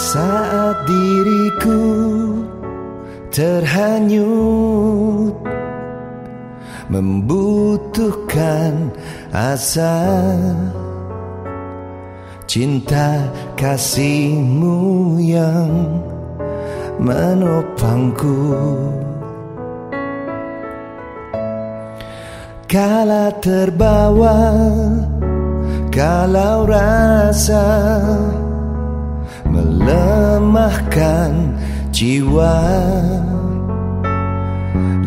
Saat diriku terhanyut Membutuhkan asa. Cinta kasihmu yang menopangku. Kala terbawa Kalau rasa Melemahkan jiwa.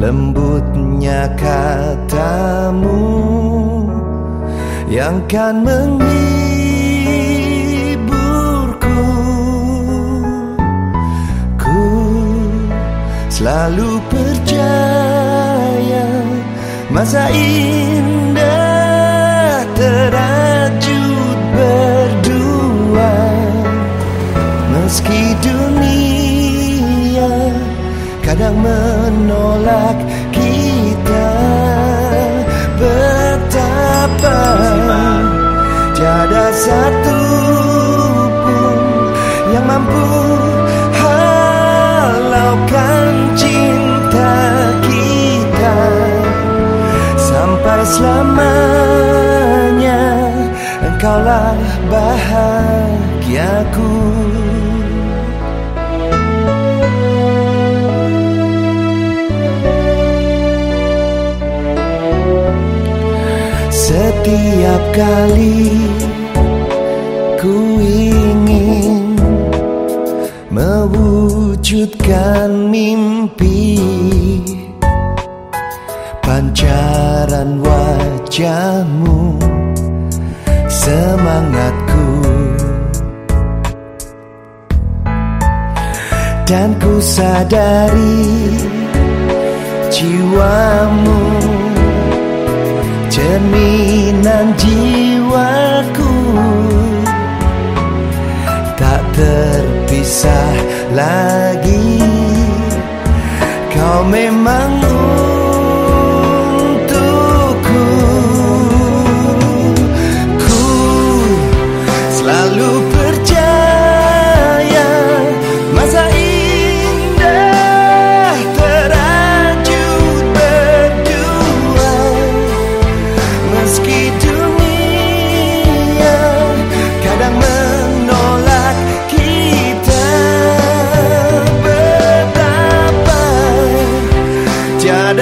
Lembutnya katamu Yang kan menghiburku. Ku selalu percaya Masa indah terajut kadang menolak kita. Betapa tiada satu pun yang mampu halaukan cinta kita. Sampai selamanya engkaulah bahagiaku Setiap kali ku ingin mewujudkan mimpi Pancaran wajahmu semangatku. Dan ku sadari terpisah lagi. Kau memang